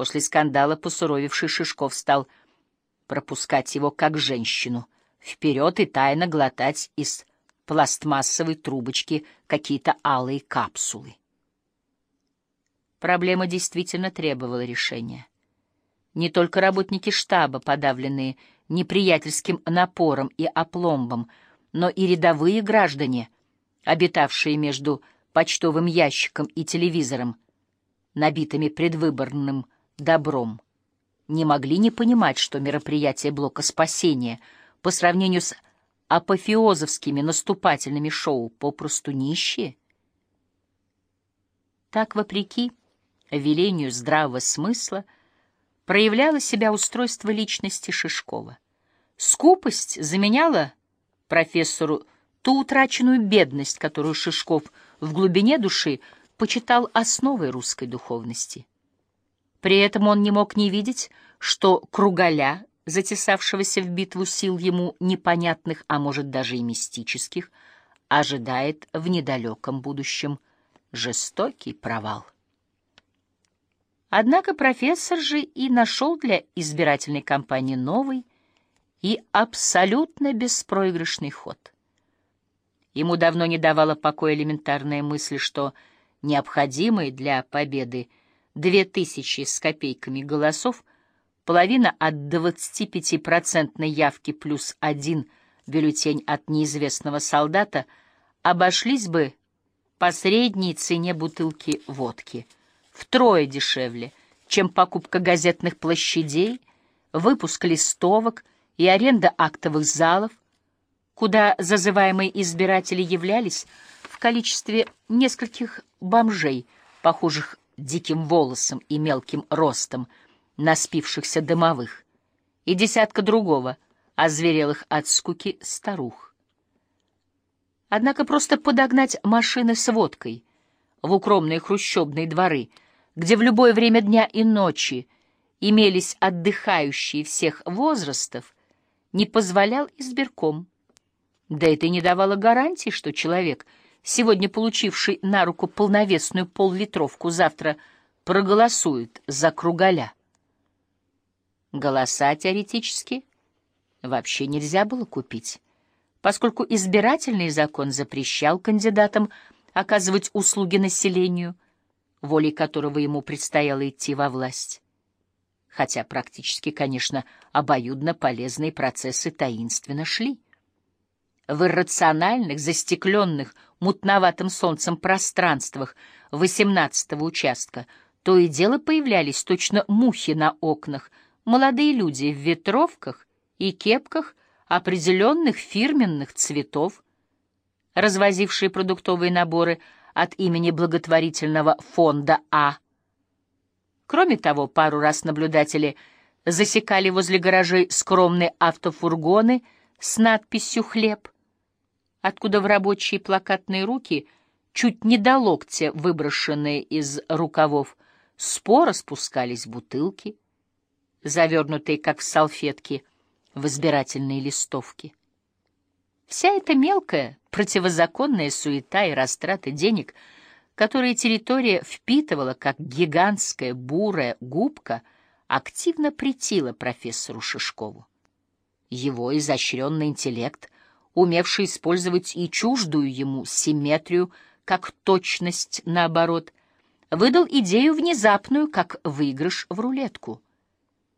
После скандала посуровевший Шишков стал пропускать его как женщину, вперед и тайно глотать из пластмассовой трубочки какие-то алые капсулы. Проблема действительно требовала решения. Не только работники штаба, подавленные неприятельским напором и опломбом, но и рядовые граждане, обитавшие между почтовым ящиком и телевизором, набитыми предвыборным добром, не могли не понимать, что мероприятие блока спасения по сравнению с апофеозовскими наступательными шоу попросту нищие. Так, вопреки велению здравого смысла, проявляло себя устройство личности Шишкова. Скупость заменяла профессору ту утраченную бедность, которую Шишков в глубине души почитал основой русской духовности. При этом он не мог не видеть, что Кругаля, затесавшегося в битву сил ему непонятных, а может даже и мистических, ожидает в недалеком будущем жестокий провал. Однако профессор же и нашел для избирательной кампании новый и абсолютно беспроигрышный ход. Ему давно не давала покоя элементарная мысль, что необходимые для победы две тысячи с копейками голосов, половина от 25% явки плюс один бюллетень от неизвестного солдата обошлись бы по средней цене бутылки водки — втрое дешевле, чем покупка газетных площадей, выпуск листовок и аренда актовых залов, куда зазываемые избиратели являлись в количестве нескольких бомжей, похожих диким волосом и мелким ростом, наспившихся дымовых, и десятка другого, озверелых от скуки старух. Однако просто подогнать машины с водкой в укромные хрущебные дворы — где в любое время дня и ночи имелись отдыхающие всех возрастов, не позволял избирком. Да это и не давало гарантии, что человек, сегодня получивший на руку полновесную поллитровку, завтра проголосует за кругаля. Голоса теоретически вообще нельзя было купить, поскольку избирательный закон запрещал кандидатам оказывать услуги населению — волей которого ему предстояло идти во власть. Хотя практически, конечно, обоюдно полезные процессы таинственно шли. В иррациональных, застекленных, мутноватым солнцем пространствах восемнадцатого участка то и дело появлялись точно мухи на окнах, молодые люди в ветровках и кепках определенных фирменных цветов, развозившие продуктовые наборы — от имени благотворительного фонда А. Кроме того, пару раз наблюдатели засекали возле гаражей скромные автофургоны с надписью «Хлеб», откуда в рабочие плакатные руки, чуть не до локтя выброшенные из рукавов, споро спускались бутылки, завернутые, как в салфетки, в избирательные листовки. Вся эта мелкая, противозаконная суета и растрата денег, которые территория впитывала как гигантская бурая губка, активно претила профессору Шишкову. Его изощренный интеллект, умевший использовать и чуждую ему симметрию, как точность наоборот, выдал идею внезапную, как выигрыш в рулетку —